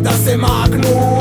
da se maknu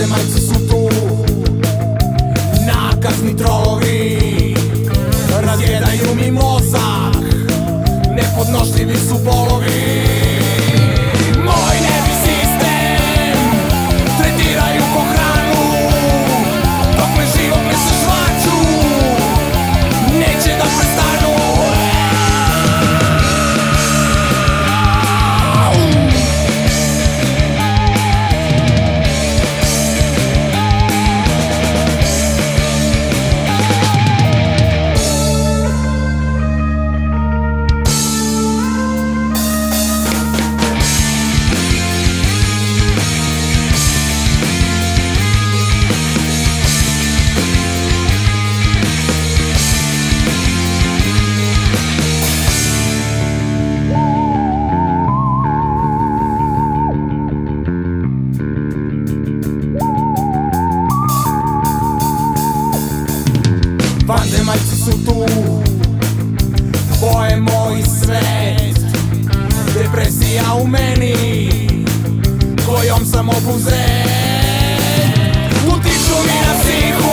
Vanzemaljci su tu. Nakazni trolovi Razjedaju mi mozak. Nepodnošljivi su bolovi Vanzemaljci su tu. Boje moj svet Depresija u meni Kojom sam obuzet Utiču mi na psihu.